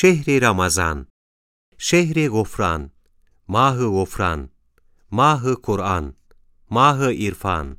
Şehri Ramazan, Şehri Gufran, Mahı Gufran, Mahı Kur'an, Mahı İrfan,